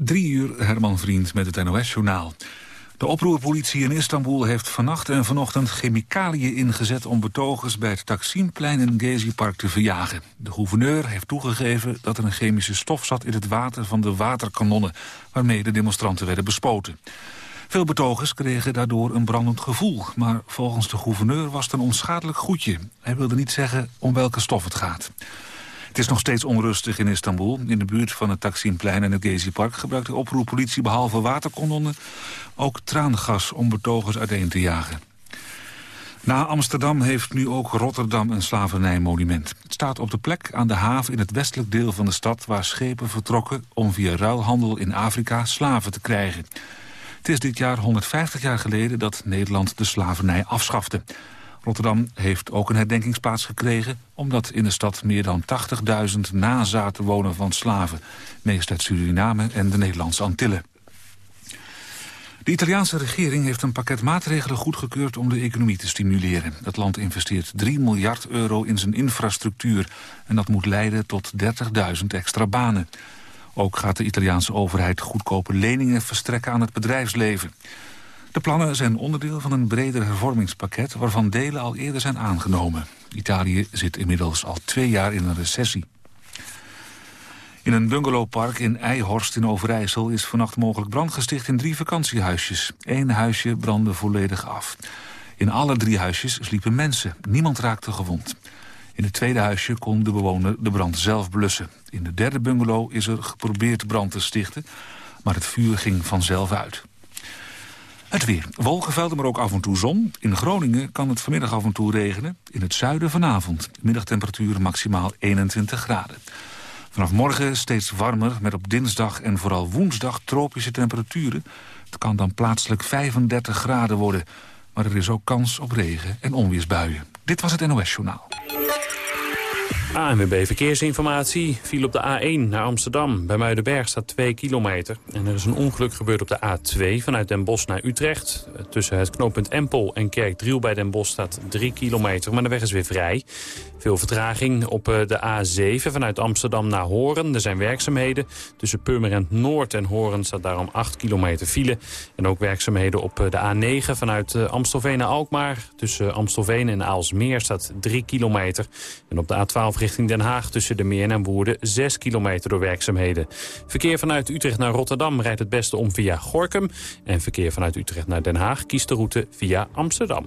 Drie uur, Herman Vriend met het NOS-journaal. De oproerpolitie in Istanbul heeft vannacht en vanochtend chemicaliën ingezet... om betogers bij het Taksimplein in Gezi-park te verjagen. De gouverneur heeft toegegeven dat er een chemische stof zat in het water van de waterkanonnen... waarmee de demonstranten werden bespoten. Veel betogers kregen daardoor een brandend gevoel. Maar volgens de gouverneur was het een onschadelijk goedje. Hij wilde niet zeggen om welke stof het gaat. Het is nog steeds onrustig in Istanbul. In de buurt van het Taksimplein en het Gezi-park gebruikt de oproeppolitie behalve waterkanonnen ook traangas om betogers uiteen te jagen. Na Amsterdam heeft nu ook Rotterdam een slavernijmonument. Het staat op de plek aan de haven in het westelijk deel van de stad... waar schepen vertrokken om via ruilhandel in Afrika slaven te krijgen. Het is dit jaar 150 jaar geleden dat Nederland de slavernij afschafte. Rotterdam heeft ook een herdenkingsplaats gekregen... omdat in de stad meer dan 80.000 nazaten wonen van slaven. Meest uit Suriname en de Nederlandse Antillen. De Italiaanse regering heeft een pakket maatregelen goedgekeurd om de economie te stimuleren. Het land investeert 3 miljard euro in zijn infrastructuur. En dat moet leiden tot 30.000 extra banen. Ook gaat de Italiaanse overheid goedkope leningen verstrekken aan het bedrijfsleven. De plannen zijn onderdeel van een breder hervormingspakket... waarvan delen al eerder zijn aangenomen. Italië zit inmiddels al twee jaar in een recessie. In een bungalowpark in Eijhorst in Overijssel... is vannacht mogelijk brand gesticht in drie vakantiehuisjes. Eén huisje brandde volledig af. In alle drie huisjes sliepen mensen. Niemand raakte gewond. In het tweede huisje kon de bewoner de brand zelf blussen. In de derde bungalow is er geprobeerd brand te stichten... maar het vuur ging vanzelf uit. Het weer. Wolkenvelden, maar ook af en toe zon. In Groningen kan het vanmiddag af en toe regenen. In het zuiden vanavond. Middagtemperatuur maximaal 21 graden. Vanaf morgen steeds warmer, met op dinsdag en vooral woensdag tropische temperaturen. Het kan dan plaatselijk 35 graden worden. Maar er is ook kans op regen en onweersbuien. Dit was het NOS Journaal. ANWB Verkeersinformatie viel op de A1 naar Amsterdam. Bij Muidenberg staat 2 kilometer. En er is een ongeluk gebeurd op de A2 vanuit Den Bosch naar Utrecht. Tussen het knooppunt Empel en Kerkdriel bij Den Bosch staat 3 kilometer. Maar de weg is weer vrij. Veel vertraging op eh, de A7 vanuit Amsterdam naar Horen. Er zijn werkzaamheden. Tussen Purmerend Noord en Horen staat daarom 8 kilometer file. En ook werkzaamheden op eh, de A9 vanuit eh, Amstelveen naar Alkmaar. Tussen Amstelveen en Aalsmeer staat 3 kilometer. En op de A12 richting Den Haag tussen de Meer en Woerden 6 kilometer door werkzaamheden. Verkeer vanuit Utrecht naar Rotterdam rijdt het beste om via Gorkum. En verkeer vanuit Utrecht naar Den Haag kiest de route via Amsterdam.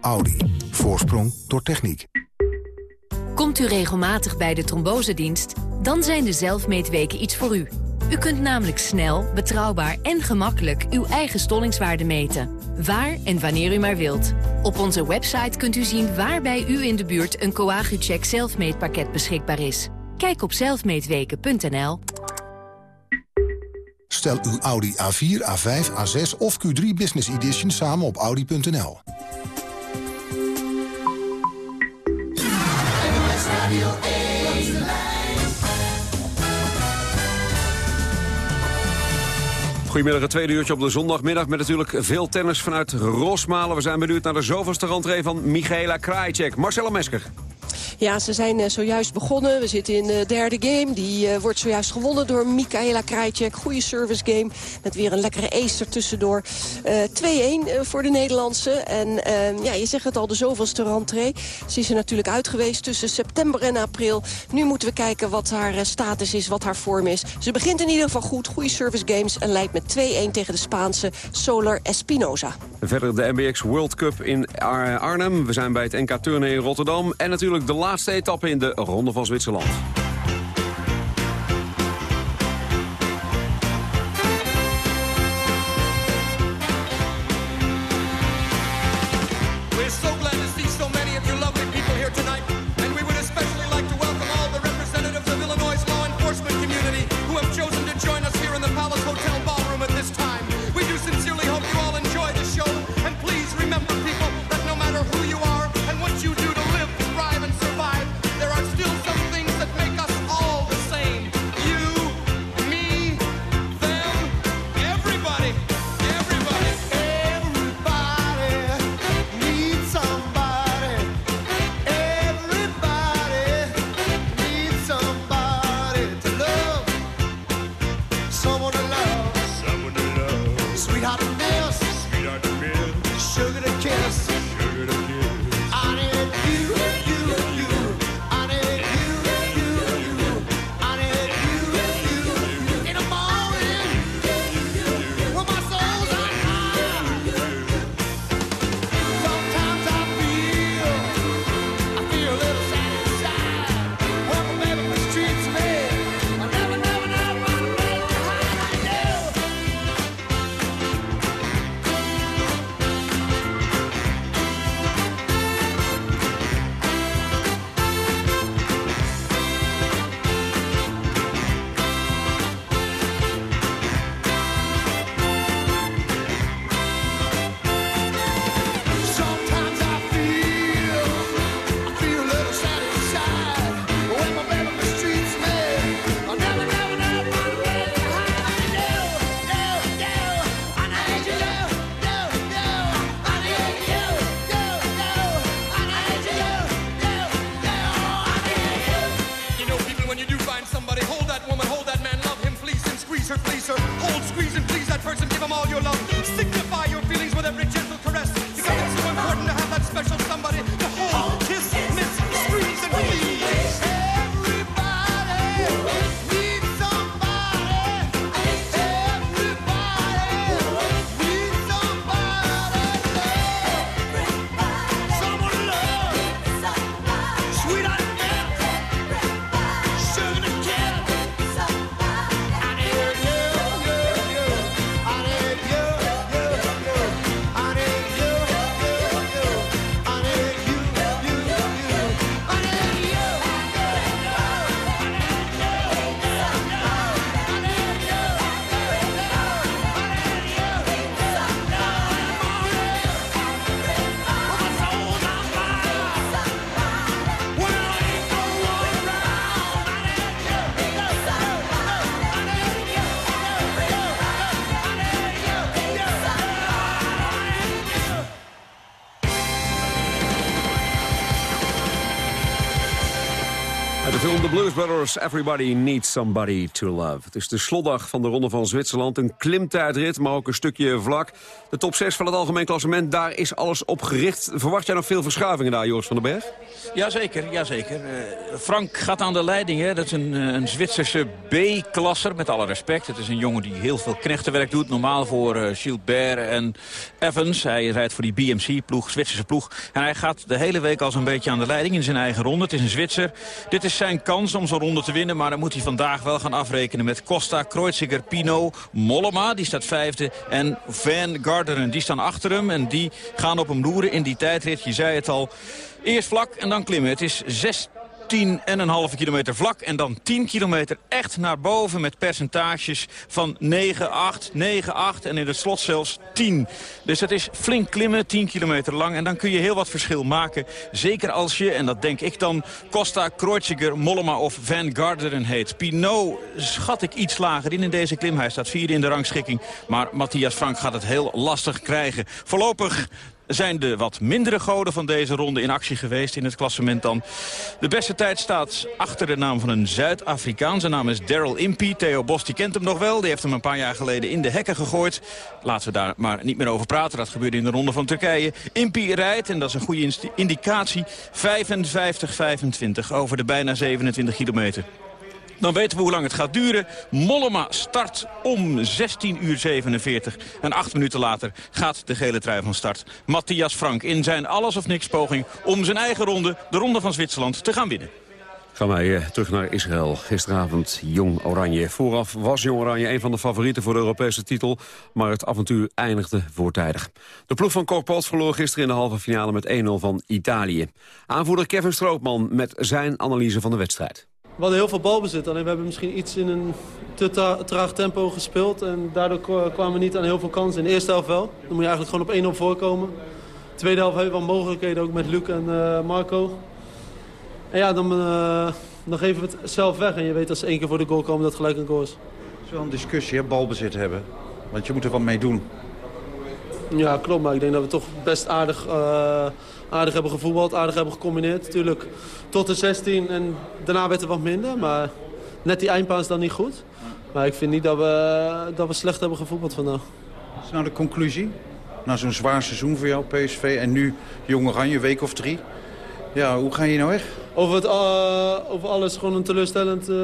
Audi. Voorsprong door techniek. Komt u regelmatig bij de trombosedienst? Dan zijn de zelfmeetweken iets voor u. U kunt namelijk snel, betrouwbaar en gemakkelijk uw eigen stollingswaarde meten. Waar en wanneer u maar wilt. Op onze website kunt u zien waar bij u in de buurt een Coagucheck zelfmeetpakket beschikbaar is. Kijk op zelfmeetweken.nl. Stel uw Audi A4, A5, A6 of Q3 Business Edition samen op Audi.nl. Radio Goedemiddag, het tweede uurtje op de zondagmiddag... met natuurlijk veel tennis vanuit Rosmalen. We zijn benieuwd naar de zoveelste rentree van Michaela Krajicek. Marcella Mesker. Ja, ze zijn zojuist begonnen. We zitten in de derde game. Die wordt zojuist gewonnen door Mikaela Krajcek. Goede service game met weer een lekkere ace tussendoor. 2-1 voor de Nederlandse. En ehm, ja, je zegt het al, de zoveelste rentree. Ze is er natuurlijk uit geweest tussen september en april. Nu moeten we kijken wat haar status is, wat haar vorm is. Ze begint in ieder geval goed, goede service games... en leidt met 2-1 tegen de Spaanse Solar Espinoza. Verder de MBX World Cup in Arnhem. We zijn bij het NK Turnen in Rotterdam. En natuurlijk de laatste etappe in de Ronde van Zwitserland. Everybody Needs Somebody to Love. Het is de slotdag van de Ronde van Zwitserland. Een klimtijdrit, maar ook een stukje vlak. De top 6 van het algemeen klassement, daar is alles op gericht. Verwacht jij nog veel verschuivingen daar, Joris van den Berg? Jazeker, jazeker. Uh, Frank gaat aan de leiding. Hè. Dat is een, eh, een Zwitserse B-klasser, met alle respect. Het is een jongen die heel veel knechtenwerk doet. Normaal voor uh, Gilbert en Evans. Hij rijdt voor die BMC-ploeg, Zwitserse ploeg. En hij gaat de hele week al zo'n beetje aan de leiding in zijn eigen ronde. Het is een Zwitser. Dit is zijn kans om zo'n ronde te winnen. Maar dan moet hij vandaag wel gaan afrekenen met Costa, Kreuziger, Pino, Mollema. Die staat vijfde. En Van Garderen, die staan achter hem. En die gaan op hem loeren in die tijdrit. Je zei het al. Eerst vlak en dan klimmen. Het is 6 10 en een halve kilometer vlak. En dan 10 kilometer echt naar boven met percentages van 9, 8, 9, 8 en in het slot zelfs 10. Dus dat is flink klimmen, 10 kilometer lang. En dan kun je heel wat verschil maken. Zeker als je, en dat denk ik dan, Costa, Kreuziger, Mollema of Van Garderen heet. Pinot schat ik iets lager in in deze klim. Hij staat vierde in de rangschikking. Maar Matthias Frank gaat het heel lastig krijgen. Voorlopig zijn de wat mindere goden van deze ronde in actie geweest in het klassement dan. De beste tijd staat achter de naam van een Zuid-Afrikaan. Zijn naam is Daryl Impey. Theo Bos die kent hem nog wel. Die heeft hem een paar jaar geleden in de hekken gegooid. Laten we daar maar niet meer over praten. Dat gebeurde in de ronde van Turkije. Impey rijdt, en dat is een goede indicatie, 55-25 over de bijna 27 kilometer. Dan weten we hoe lang het gaat duren. Mollema start om 16 uur 47. En acht minuten later gaat de gele trui van start. Matthias Frank in zijn alles-of-niks poging om zijn eigen ronde, de ronde van Zwitserland, te gaan winnen. Gaan wij eh, terug naar Israël. Gisteravond Jong Oranje. Vooraf was Jong Oranje een van de favorieten voor de Europese titel. Maar het avontuur eindigde voortijdig. De ploeg van Korpels verloor gisteren in de halve finale met 1-0 van Italië. Aanvoerder Kevin Stroopman met zijn analyse van de wedstrijd. We hadden heel veel balbezit, alleen we hebben misschien iets in een te traag tempo gespeeld. En daardoor kwamen we niet aan heel veel kansen. In de eerste helft wel. Dan moet je eigenlijk gewoon op 1-0 voorkomen. De tweede helft hebben we wel mogelijkheden, ook met Luc en uh, Marco. En ja, dan, uh, dan geven we het zelf weg. En je weet als ze één keer voor de goal komen dat gelijk een goal is. Het is wel een discussie, hè, balbezit hebben. Want je moet er wat mee doen. Ja, klopt. Maar ik denk dat we toch best aardig, uh, aardig hebben gevoetbald, aardig hebben gecombineerd. Natuurlijk tot de 16 en daarna werd er wat minder. Maar net die eindpaas dan niet goed. Maar ik vind niet dat we, dat we slecht hebben gevoetbald vandaag. Wat is nou de conclusie? Na zo'n zwaar seizoen voor jou, PSV, en nu Jong Oranje, week of drie. Ja, hoe ga je nou weg? Over, het, uh, over alles gewoon een teleurstellend uh,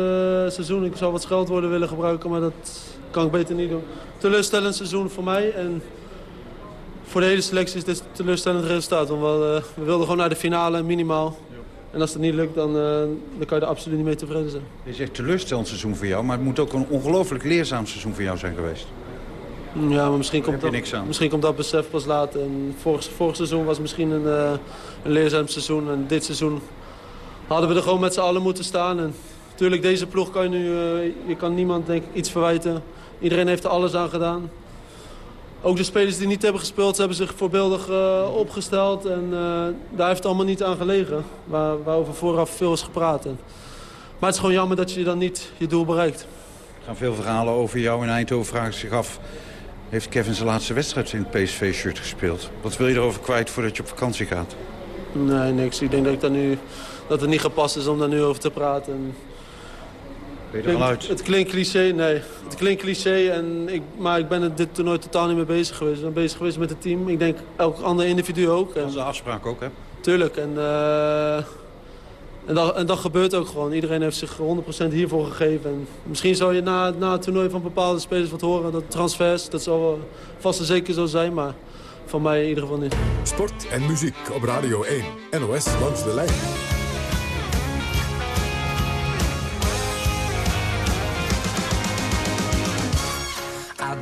seizoen. Ik zou wat scheldwoorden willen gebruiken, maar dat kan ik beter niet doen. Teleurstellend seizoen voor mij en voor de hele selectie is dit een teleurstellend resultaat. Want we, uh, we wilden gewoon naar de finale, minimaal. En als dat niet lukt, dan, dan kan je er absoluut niet mee tevreden zijn. Je zegt teleurstellend seizoen voor jou, maar het moet ook een ongelooflijk leerzaam seizoen voor jou zijn geweest. Ja, maar misschien komt, dat, misschien komt dat besef pas later. En vorig, vorig seizoen was misschien een, uh, een leerzaam seizoen. En dit seizoen hadden we er gewoon met z'n allen moeten staan. En natuurlijk, deze ploeg kan je nu... Uh, je kan niemand denk ik iets verwijten. Iedereen heeft er alles aan gedaan. Ook de spelers die niet hebben gespeeld, hebben zich voorbeeldig uh, opgesteld. En daar heeft het allemaal niet aan gelegen. Waar, waarover vooraf veel is gepraat. En, maar het is gewoon jammer dat je dan niet je doel bereikt. Er gaan veel verhalen over jou in Eindhoven vragen zich af heeft Kevin zijn laatste wedstrijd in het PSV-shirt gespeeld. Wat wil je erover kwijt voordat je op vakantie gaat? Nee, niks. Ik denk dat, ik dat, nu, dat het niet gepast is om daar nu over te praten. Het, klinkt cliché, nee. Het klinkt cliché, en ik, maar ik ben er dit toernooi totaal niet mee bezig geweest. Ik ben bezig geweest met het team. Ik denk elk ander individu ook. Dat is een afspraak ook, hè? Tuurlijk. En, uh, en dat, en dat gebeurt ook gewoon. Iedereen heeft zich 100% hiervoor gegeven. En misschien zou je na, na het toernooi van bepaalde spelers wat horen. Dat transfers, dat zal vast en zeker zo zijn. Maar van mij in ieder geval niet. Sport en muziek op Radio 1. NOS langs de lijn.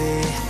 baby.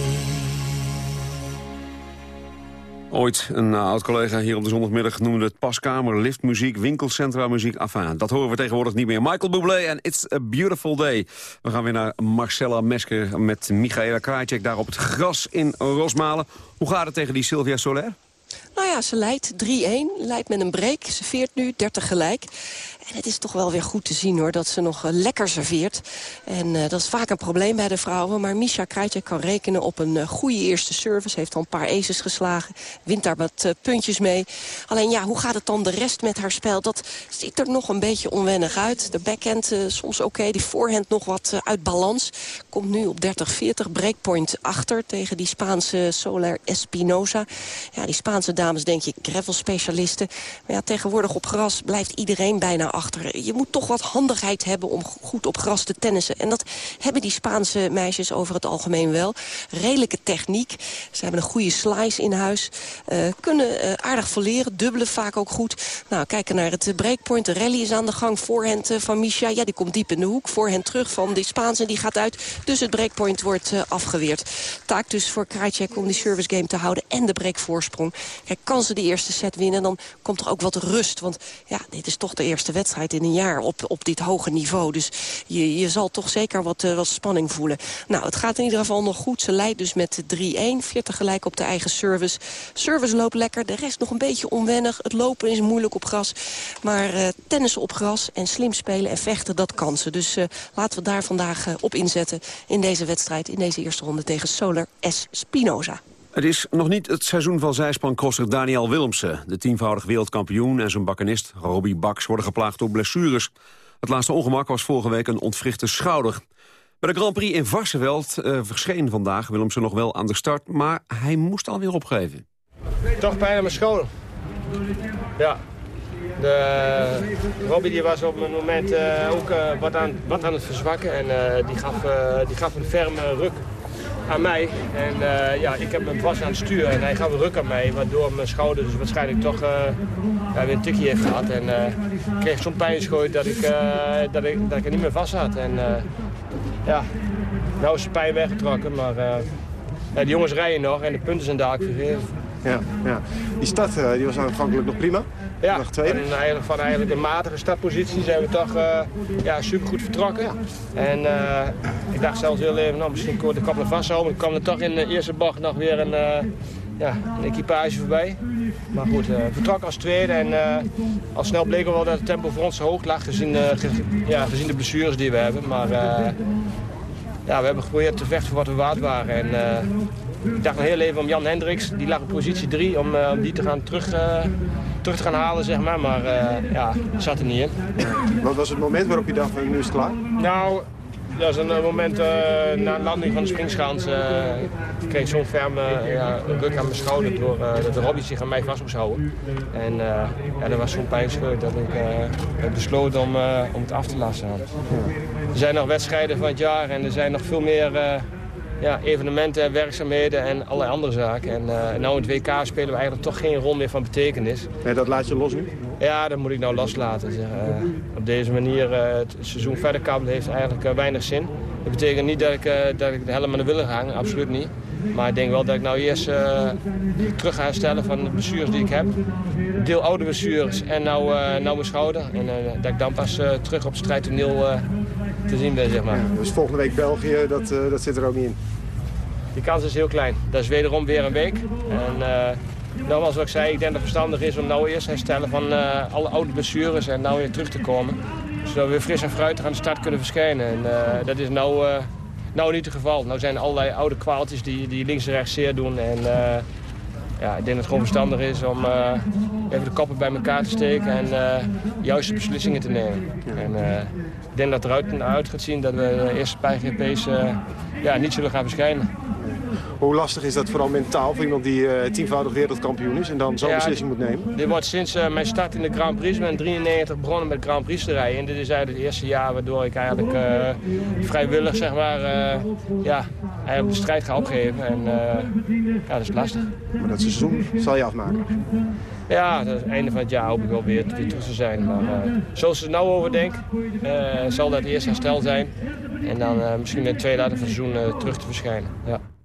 Ooit een uh, oud-collega hier op de zondagmiddag noemde het paskamer, liftmuziek, winkelcentra muziek. Enfin, dat horen we tegenwoordig niet meer. Michael Bublé en It's a Beautiful Day. We gaan weer naar Marcella Mesker met Michaela Krajcek daar op het gras in Rosmalen. Hoe gaat het tegen die Sylvia Soler? Nou ja, ze leidt 3-1. Leidt met een break. Ze veert nu 30 gelijk. En het is toch wel weer goed te zien hoor, dat ze nog uh, lekker serveert. En uh, dat is vaak een probleem bij de vrouwen. Maar Misha Krajcek kan rekenen op een uh, goede eerste service. Heeft al een paar aces geslagen. Wint daar wat puntjes mee. Alleen ja, hoe gaat het dan de rest met haar spel? Dat ziet er nog een beetje onwennig uit. De backhand soms oké. Die voorhand nog wat uit balans. Komt nu op 30-40. Breakpoint achter tegen die Spaanse Soler Espinosa. Ja, die Spaanse dames denk je gravel specialisten. Maar ja, tegenwoordig op gras blijft iedereen bijna achter. Je moet toch wat handigheid hebben om goed op gras te tennissen. En dat hebben die Spaanse meisjes over het algemeen wel. Redelijke techniek. Ze hebben een goede slice in huis. Uh, kunnen uh, aardig verleren. Dubbelen vaak ook goed. Nou, kijken naar het breakpoint. De rally is aan de gang. Voorhand uh, van Misha. Ja, die komt diep in de hoek. Voorhand terug van die Spaanse. Die gaat uit. Dus het breakpoint wordt afgeweerd. Taak dus voor Krajcek om die service game te houden. En de breakvoorsprong. Kan ze de eerste set winnen, dan komt er ook wat rust. Want ja, dit is toch de eerste wedstrijd in een jaar op, op dit hoge niveau. Dus je, je zal toch zeker wat, uh, wat spanning voelen. Nou, het gaat in ieder geval nog goed. Ze leidt dus met 3-1, 40 gelijk op de eigen service. Service loopt lekker, de rest nog een beetje onwennig. Het lopen is moeilijk op gras. Maar uh, tennissen op gras en slim spelen en vechten, dat kan ze. Dus uh, laten we daar vandaag op inzetten in deze wedstrijd... in deze eerste ronde tegen Solar S. Spinoza. Het is nog niet het seizoen van zijspancrosser Daniel Willemsen. De tienvoudig wereldkampioen en zijn bakkenist Robbie Baks worden geplaagd door blessures. Het laatste ongemak was vorige week een ontwrichte schouder. Bij de Grand Prix in Varsenveld uh, verscheen vandaag Willemsen nog wel aan de start... maar hij moest alweer opgeven. Toch pijn aan mijn schouder. Ja. De, Robbie die was op een moment uh, ook wat, aan, wat aan het verzwakken. En die, gaf, die gaf een ferme ruk aan mij. En uh, ja, ik heb hem vast aan het stuur en hij gaf een ruk aan mij. Waardoor mijn schouder dus waarschijnlijk toch ja, weer een tikje heeft gehad. En uh, ik kreeg zo'n pijnschoot dat ik, dat, ik, dat ik er niet meer vast had. En ja, nou is de pijn weggetrokken. Maar ja, die jongens rijden nog en de punten zijn daar vergeven. Ja, ja. Die stad die was aanvankelijk nog prima. Ja, en eigenlijk van eigenlijk een matige startpositie zijn we toch uh, ja, supergoed vertrokken. En uh, ik dacht zelfs heel even, nou, misschien kon ik de kap nog vasthouden. Ik kwam er toch in de eerste bocht nog weer een, uh, ja, een equipage voorbij. Maar goed, vertrokken als tweede en al snel bleek wel dat het tempo voor ons hoog lag gezien, ge, ja, gezien de blessures die we hebben. Maar ja, we hebben geprobeerd te vechten voor wat we waard waren. En, ik dacht nog heel even om Jan Hendricks, die lag op positie 3, om, om die te gaan terug terug te gaan halen, zeg maar. Maar uh, ja, zat er niet in. Wat was het moment waarop je dacht, nu is het klaar? Nou, dat was een moment uh, na een landing van de springschans. Uh, ik kreeg zo'n ferme ja, ruk aan mijn schouder door dat de Robbie zich aan mij vast moest houden. En ja, dat was zo'n pijnscheut dat ik heb besloten om, om het af te lassen. Er zijn nog wedstrijden van het jaar en er zijn nog veel meer ja, evenementen, werkzaamheden en allerlei andere zaken. En uh, nou in het WK spelen we eigenlijk toch geen rol meer van betekenis. En dat laat je los nu? Ja, dat moet ik nou loslaten. Zeg. Uh, op deze manier, uh, het seizoen verder kabbelen heeft eigenlijk weinig zin. Dat betekent niet dat ik, dat ik de helemaal naar willen gaan, absoluut niet. Maar ik denk wel dat ik nou eerst terug ga herstellen van de blessures die ik heb. Deel oude blessures en nou, nou mijn schouder. En dat ik dan pas terug op het strijdtoneel te zien ben, zeg maar. dus volgende week België, dat, dat zit er ook niet in? die kans is heel klein. Dat is wederom weer een week. En nogmaals wat ik zei, ik denk dat het verstandig is om nou eerst herstellen van alle oude blessures en nou weer terug te komen. Zodat we weer fris en fruitig aan de start kunnen verschijnen. En dat is nou, nou niet het geval. Nou zijn allerlei oude kwaaltjes die, die links en rechts zeer doen. En ja, ik denk dat het gewoon verstandig is om uh, even de koppen bij elkaar te steken en uh, juiste beslissingen te nemen. En uh, ik denk dat eruit uit gaat zien dat we de eerste paar GP's ja, niet zullen gaan verschijnen. Hoe lastig is dat vooral mentaal voor iemand die uh, tienvoudig wereldkampioen is en dan zo'n beslissing moet nemen? Dit wordt sinds uh, mijn start in de Grand Prix, ik ben 93 begonnen met Grand Prix te rijden. En dit is eigenlijk het eerste jaar waardoor ik eigenlijk uh, vrijwillig zeg maar, ja, eigenlijk de strijd ga opgeven. En ja, dat is lastig. Maar dat seizoen zal je afmaken? Ja, het einde van het jaar hoop ik wel weer, weer terug te zijn. Maar zoals ze er nou over denk, zal dat eerst herstel zijn. En dan misschien in het tweede van het seizoen terug te verschijnen. Ja.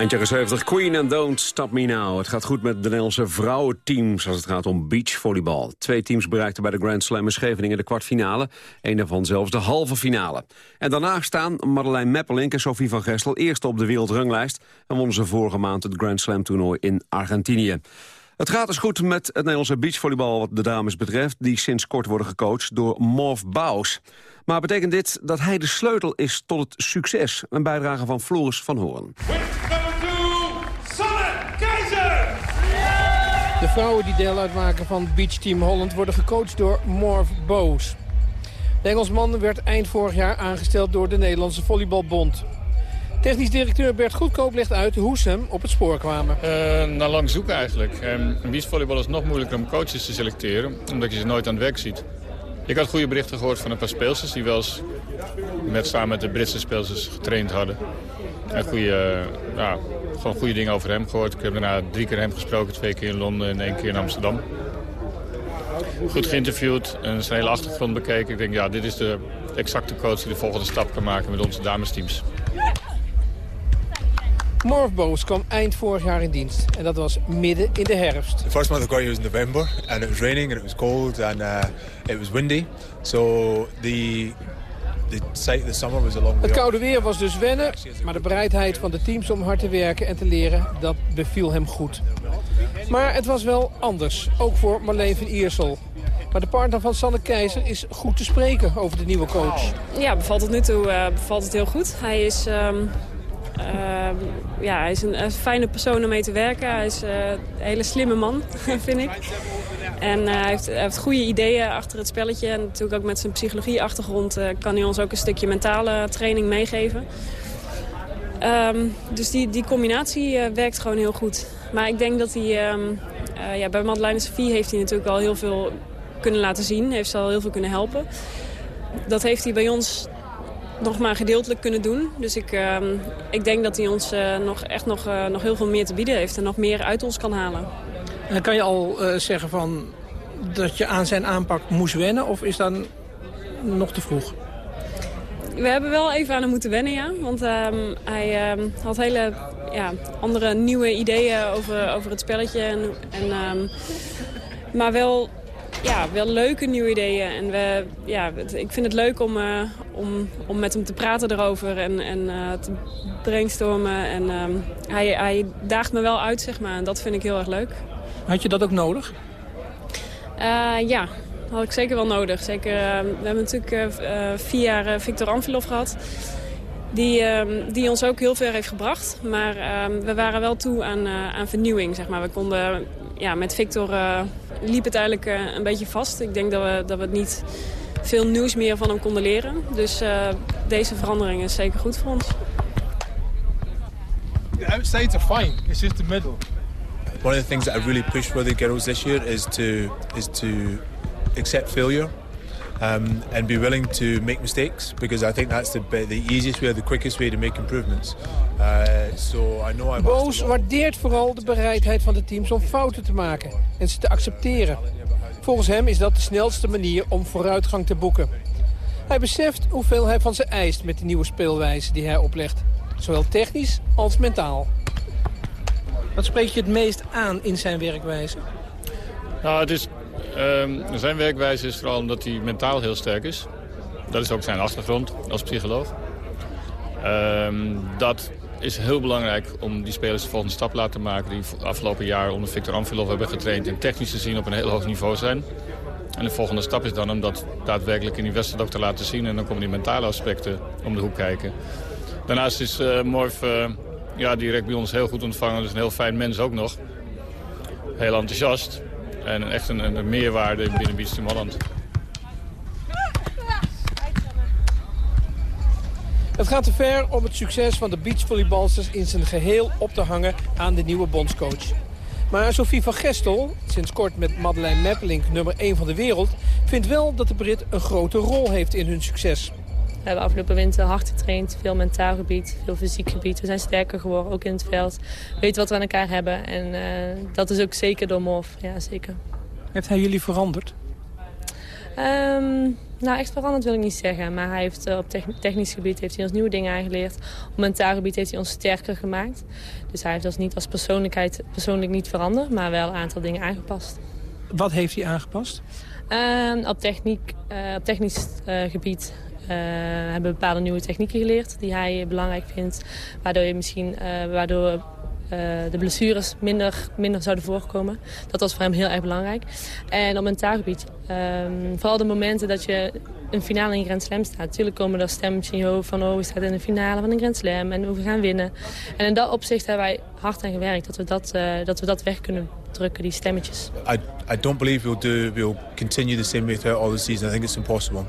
Eind jaren 70, Queen and Don't Stop Me Now. Het gaat goed met de Nederlandse vrouwenteams als het gaat om beachvolleybal. Twee teams bereikten bij de Grand Slam in Scheveningen de kwartfinale. Een daarvan zelfs de halve finale. En daarna staan Madeleine Meppelink en Sophie van Gestel eerst op de wereldranglijst... en wonnen ze vorige maand het Grand Slam toernooi in Argentinië. Het gaat dus goed met het Nederlandse beachvolleybal wat de dames betreft... die sinds kort worden gecoacht door Morf Baus. Maar betekent dit dat hij de sleutel is tot het succes? Een bijdrage van Floris van Hoorn. De vrouwen die deel uitmaken van Beach Team Holland worden gecoacht door Morv Boos. De Engelsman werd eind vorig jaar aangesteld door de Nederlandse Volleybalbond. Technisch directeur Bert Goedkoop legt uit hoe ze hem op het spoor kwamen. Uh, na lang zoeken eigenlijk. Um, een beachvolleybal is nog moeilijker om coaches te selecteren, omdat je ze nooit aan het werk ziet. Ik had goede berichten gehoord van een paar speelsters die wel eens met, samen met de Britse speelsters getraind hadden. En goede, uh, ja, gewoon goede dingen over hem gehoord. Ik heb daarna drie keer hem gesproken, twee keer in Londen en één keer in Amsterdam. Goed geïnterviewd en zijn hele achtergrond bekeken. Ik denk, ja, dit is de exacte coach die de volgende stap kan maken met onze damesteams. Morph Boos kwam eind vorig jaar in dienst. En dat was midden in de herfst. The first month I got here was in November. And it was raining and it was cold and uh, it was windy. So the Het koude weer was dus wennen. Maar de bereidheid van de teams om hard te werken en te leren, dat beviel hem goed. Maar het was wel anders. Ook voor Marleen van Iersel. Maar de partner van Sanne Keizer is goed te spreken over de nieuwe coach. Ja, bevalt het nu toe uh, bevalt het heel goed. Hij is... Um uh, ja, hij is een, fijne persoon om mee te werken. Hij is uh, een hele slimme man, vind ik. En uh, hij, heeft, heeft, goede ideeën achter het spelletje. En natuurlijk ook met zijn psychologie-achtergrond uh, kan hij ons ook een stukje mentale training meegeven. Um, dus die, die combinatie werkt gewoon heel goed. Maar ik denk dat hij... Um, ja, bij Madeleine Sophie heeft hij natuurlijk al heel veel kunnen laten zien. Heeft ze al heel veel kunnen helpen. Dat heeft hij bij ons nog maar gedeeltelijk kunnen doen. Dus ik, uh, ik denk dat hij ons uh, nog, echt nog, uh, nog heel veel meer te bieden heeft... en nog meer uit ons kan halen. En kan je al uh, zeggen van dat je aan zijn aanpak moest wennen... of is dat nog te vroeg? We hebben wel even aan hem moeten wennen, ja. Want ehm, hij ehm, had hele ja, andere nieuwe ideeën over, over het spelletje. En, en ehm, maar wel ja, wel leuke nieuwe ideeën. En we, ja, ik vind het leuk om, uh, om, om met hem te praten erover en, en uh, te brainstormen. En uh, hij, hij daagt me wel uit, zeg maar. En dat vind ik heel erg leuk. Had je dat ook nodig? Uh, ja, had ik zeker wel nodig. Zeker, we hebben natuurlijk vier jaar Victor Amfilov gehad. Die, die ons ook heel ver heeft gebracht. Maar we waren wel toe aan, aan vernieuwing, zeg maar. We konden ja, met Victor uh, liep het eigenlijk uh, een beetje vast. Ik denk dat we, dat we het niet veel nieuws meer van hem konden leren. Dus uh, deze verandering is zeker goed voor ons. The outsides are fine. It's just the middle. One of the things that I really pushed for the girls this year is to is to accept failure. Um, and be willing to make mistakes because I think that's the, the easiest way, the quickest way to make improvements. Uh, so I know I've Boos waardeert vooral de bereidheid van de teams om fouten te maken en ze te accepteren. Volgens hem is dat de snelste manier om vooruitgang te boeken. Hij beseft hoeveel hij van ze eist met de nieuwe speelwijze die hij oplegt. Zowel technisch als mentaal. Wat spreekt je het meest aan in zijn werkwijze? Nou, het is Um, zijn werkwijze is vooral omdat hij mentaal heel sterk is. Dat is ook zijn achtergrond als psycholoog. Um, dat is heel belangrijk om die spelers de volgende stap te laten maken... die afgelopen jaar onder Victor Anvilov hebben getraind... en technisch te zien op een heel hoog niveau zijn. En de volgende stap is dan om dat daadwerkelijk in die wedstrijd ook te laten zien... en dan komen die mentale aspecten om de hoek kijken. Daarnaast is uh, Morf uh, ja, direct bij ons heel goed ontvangen. Dus een heel fijn mens ook nog. Heel enthousiast. En echt een, een meerwaarde binnen Beach Team Holland. Het gaat te ver om het succes van de beachvolleybalsters in zijn geheel op te hangen aan de nieuwe bondscoach. Maar Sophie van Gestel, sinds kort met Madeleine Meppelink nummer 1 van de wereld... vindt wel dat de Brit een grote rol heeft in hun succes. We hebben afgelopen winter hard getraind, veel mentaal gebied, veel fysiek gebied. We zijn sterker geworden, ook in het veld. We weten wat we aan elkaar hebben en uh, dat is ook zeker door Morf. Ja, zeker. Heeft hij jullie veranderd? Um, nou, echt veranderd wil ik niet zeggen. Maar hij heeft uh, op technisch gebied heeft hij ons nieuwe dingen aangeleerd. Op mentaal gebied heeft hij ons sterker gemaakt. Dus hij heeft ons niet als persoonlijkheid persoonlijk niet veranderd, maar wel een aantal dingen aangepast. Wat heeft hij aangepast? Uh, op, techniek, uh, op technisch gebied hebben we bepaalde nieuwe technieken geleerd die hij belangrijk vindt. Waardoor je misschien, uh, waardoor de blessures minder, minder zouden voorkomen. Dat was voor hem heel erg belangrijk. En op mentaal gebied, um, vooral de momenten dat je een finale in Grand Slam staat. Natuurlijk komen er stemmetjes in je hoofd van... oh, we staan in de finale van een Grand Slam en we gaan winnen. En in dat opzicht hebben wij hard aan gewerkt... dat we dat, dat, we dat weg kunnen drukken, die stemmetjes. I, I don't believe we'll, do, we'll continue the same way throughout all the season. I think it's impossible.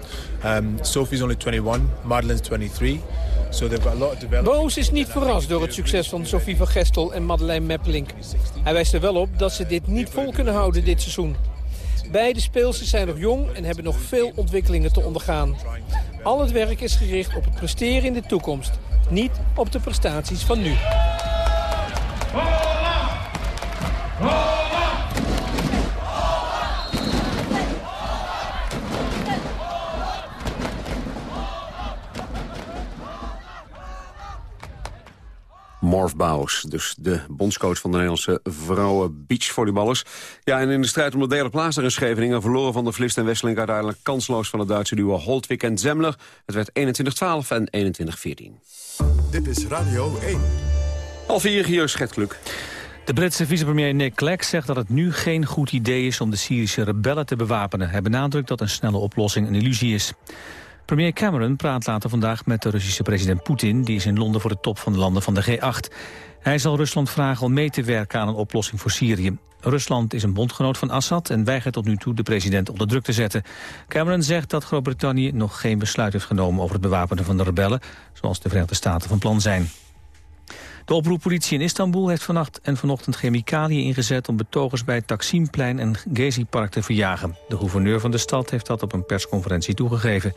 Um, Sophie's only 21, Madeleine's 23. So they've got a lot of development. Boos is niet verrast door het succes van Sophie van Gestel en Madeleine Meppelink. Hij wijst er wel op dat ze dit niet vol kunnen houden dit seizoen. Beide speelsters zijn nog jong en hebben nog veel ontwikkelingen te ondergaan. Al het werk is gericht op het presteren in de toekomst. Niet op de prestaties van nu. Morf Bouws, dus de bondscoach van de Nederlandse vrouwen beachvolleyballers. Ja, en in de strijd om de derde plaats er in Scheveningen... verloren van de Vlist en Wesseling uiteindelijk kansloos van het Duitse duo Holtwijk en Zemler. Het werd 21-12 en 21-14. Dit is Radio 1. Half vier, hier Schetkluk. De Britse vicepremier Nick Clegg zegt dat het nu geen goed idee is om de Syrische rebellen te bewapenen. Hij benadrukt dat een snelle oplossing een illusie is. Premier Cameron praat later vandaag met de Russische president Poetin... die is in Londen voor de top van de landen van de G8. Hij zal Rusland vragen om mee te werken aan een oplossing voor Syrië. Rusland is een bondgenoot van Assad en weigert tot nu toe de president onder druk te zetten. Cameron zegt dat Groot-Brittannië nog geen besluit heeft genomen over het bewapenen van de rebellen, zoals de Verenigde Staten van plan zijn. De oproeppolitie in Istanbul heeft vannacht en vanochtend chemicaliën ingezet om betogers bij het Taksimplein en Gezi-park te verjagen. De gouverneur van de stad heeft dat op een persconferentie toegegeven.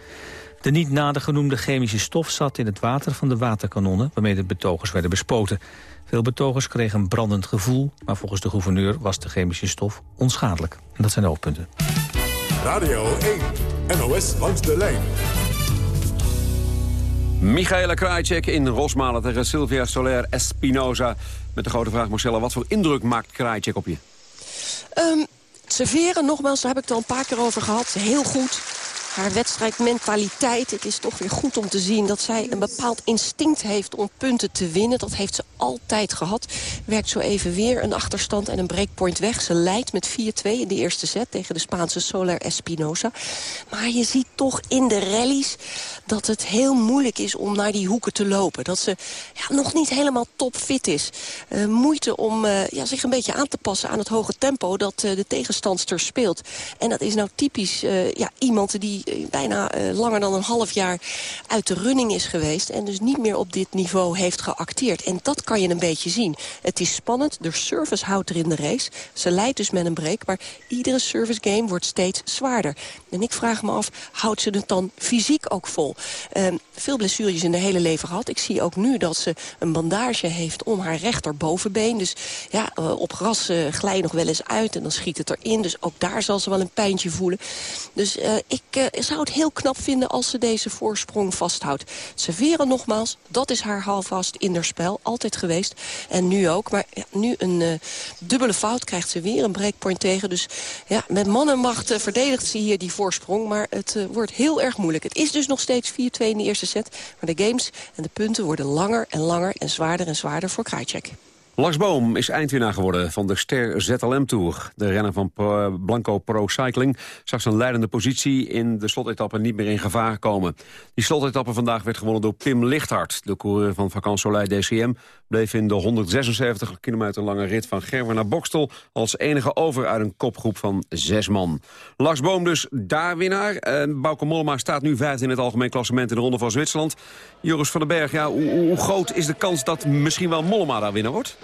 De niet nader genoemde chemische stof zat in het water van de waterkanonnen... waarmee de betogers werden bespoten. Veel betogers kregen een brandend gevoel... maar volgens de gouverneur was de chemische stof onschadelijk. En dat zijn de hoofdpunten. Radio 1, NOS langs de lijn. Michaela Krajcek in Rosmalen tegen Sylvia Soler Espinoza. Met de grote vraag, Marcella, wat voor indruk maakt Krajcek op je? Um, serveren, nogmaals, daar heb ik het al een paar keer over gehad. Heel goed haar wedstrijdmentaliteit. Het is toch weer goed om te zien dat zij een bepaald instinct heeft om punten te winnen. Dat heeft ze altijd gehad. Werkt zo even weer een achterstand en een breakpoint weg. Ze leidt met 4-2 in de eerste set tegen de Spaanse Soler Espinosa. Maar je ziet toch in de rallies dat het heel moeilijk is om naar die hoeken te lopen. Dat ze ja, nog niet helemaal topfit is. Uh, moeite om uh, ja, zich een beetje aan te passen aan het hoge tempo dat uh, de tegenstandster speelt. En dat is nou typisch ja, iemand die bijna langer dan een half jaar uit de running is geweest. En dus niet meer op dit niveau heeft geacteerd. En dat kan je een beetje zien. Het is spannend, de service houdt er in de race. Ze leidt dus met een break, maar iedere service game wordt steeds zwaarder. En ik vraag me af, houdt ze het dan fysiek ook vol? Uh, veel blessures in de hele leven gehad. Ik zie ook nu dat ze een bandage heeft om haar rechterbovenbeen. Dus ja, uh, op gras uh, glij nog wel eens uit en dan schiet het erin. Dus ook daar zal ze wel een pijntje voelen. Dus ik zou het heel knap vinden als ze deze voorsprong vasthoudt. Serveren nogmaals, dat is haar halvast in haar spel. Altijd geweest. En nu ook. Maar nu een dubbele fout krijgt ze weer een breakpoint tegen. Dus ja, met mannenmacht verdedigt ze hier die voorsprong. Maar het wordt heel erg moeilijk. Het is dus nog steeds 4-2 in de eerste set. Maar de games en de punten worden langer en langer en zwaarder en zwaarder voor Krajcek. Lars Boom is eindwinnaar geworden van de Ster ZLM Tour. De renner van Blanco Pro Cycling zag zijn leidende positie in de slotetappe niet meer in gevaar komen. Die slotetappe vandaag werd gewonnen door Pim Lichthart. De coureur van Vakant Soleil DCM bleef in de 176 kilometer lange rit van Gerwen naar Bokstel als enige over uit een kopgroep van zes man. Lars Boom dus daar winnaar. Uh, Bauke Mollema staat nu vijfde in het algemeen klassement in de Ronde van Zwitserland. Joris van den Berg, ja, hoe, hoe groot is de kans dat misschien wel Mollema daar winnaar wordt?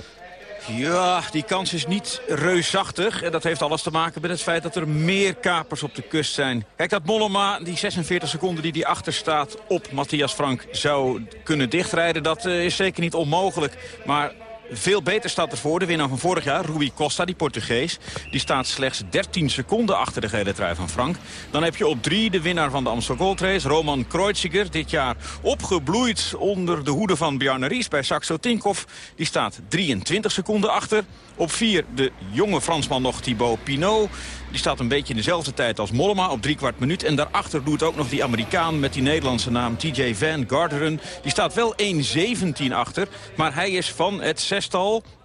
Ja, die kans is niet reusachtig. En dat heeft alles te maken met het feit dat er meer kapers op de kust zijn. Kijk, dat Mollema, die 46 seconden die die achter staat op Matthias Frank zou kunnen dichtrijden... dat uh, is zeker niet onmogelijk. Maar veel beter staat ervoor de winnaar van vorig jaar, Rui Costa, die Portugees. Die staat slechts 13 seconden achter de gele trui van Frank. Dan heb je op drie de winnaar van de Amstel Gold Race, Roman Kreuziger. Dit jaar opgebloeid onder de hoede van Bjarne Ries bij Saxo Tinkoff. Die staat 23 seconden achter. Op vier de jonge Fransman nog Thibaut Pinot. Die staat een beetje in dezelfde tijd als Mollema op drie kwart minuut. En daarachter doet ook nog die Amerikaan met die Nederlandse naam TJ Van Garderen. Die staat wel 1.17 achter. Maar hij is van het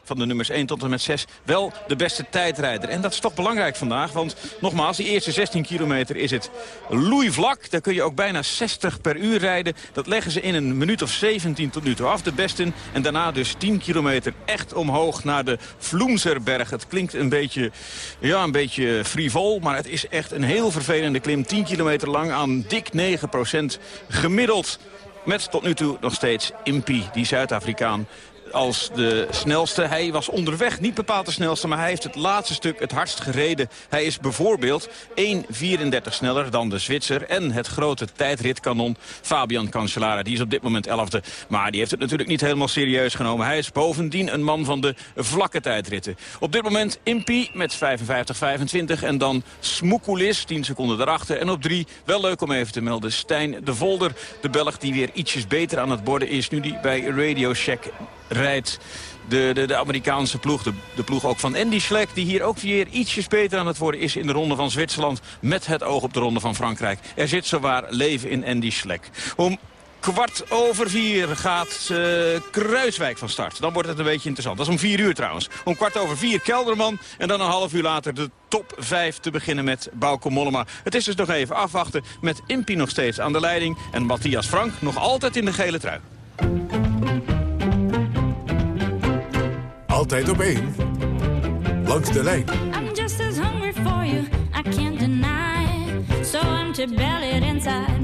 van de nummers 1 tot en met 6 wel de beste tijdrijder. En dat is toch belangrijk vandaag, want nogmaals, die eerste 16 kilometer is het loeivlak. Daar kun je ook bijna 60 per uur rijden. Dat leggen ze in een minuut of 17 tot nu toe af, de besten. En daarna dus 10 kilometer echt omhoog naar de Vloemserberg. Het klinkt een beetje, ja, een beetje frivol, maar het is echt een heel vervelende klim. 10 kilometer lang aan dik 9% gemiddeld. Met tot nu toe nog steeds Impi, die Zuid-Afrikaan als de snelste. Hij was onderweg niet bepaald de snelste, maar hij heeft het laatste stuk het hardst gereden. Hij is bijvoorbeeld 1.34 sneller dan de Zwitser en het grote tijdritkanon Fabian Cancellara. Die is op dit moment 11e, maar die heeft het natuurlijk niet helemaal serieus genomen. Hij is bovendien een man van de vlakke tijdritten. Op dit moment Impi met 55-25 en dan Smoekulis, 10 seconden daarachter. En op 3, wel leuk om even te melden, Stijn de Volder, de Belg die weer ietsjes beter aan het borden is. Nu die bij Radio Shack rijdt de, de, de Amerikaanse ploeg. De, ploeg ook van Andy Schleck, die hier ook weer ietsjes beter aan het worden is in de ronde van Zwitserland. Met het oog op de ronde van Frankrijk. Er zit zowaar leven in Andy Schleck. Om kwart over vier gaat uh, Kruiswijk van start. Dan wordt het een beetje interessant. Dat is om vier uur trouwens. Om kwart over vier Kelderman. En dan een half uur later de top vijf te beginnen met Bauke Mollema. Het is dus nog even afwachten met Impi nog steeds aan de leiding. En Matthias Frank nog altijd in de gele trui. Altijd op één. Langs de lijn. I'm just as hungry for you, I can't deny. So empty-bellied inside my frame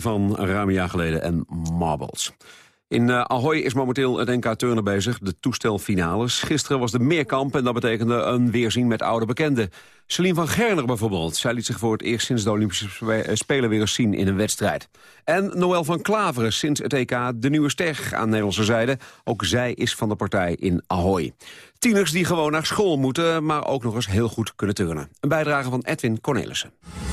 Van ruim een jaar geleden en Marbles. In uh, Ahoy is momenteel het NK Turnen bezig, de toestelfinales. Gisteren was de meerkamp en dat betekende een weerzien met oude bekenden. Celine van Gerner bijvoorbeeld. Zij liet zich voor het eerst sinds de Olympische Spe- Spelen weer eens zien in een wedstrijd. En Noël van Klaveren, sinds het EK de nieuwe ster aan Nederlandse zijde. Ook zij is van de partij in Ahoy. Tieners die gewoon naar school moeten, maar ook nog eens heel goed kunnen turnen. Een bijdrage van Edwin Cornelissen.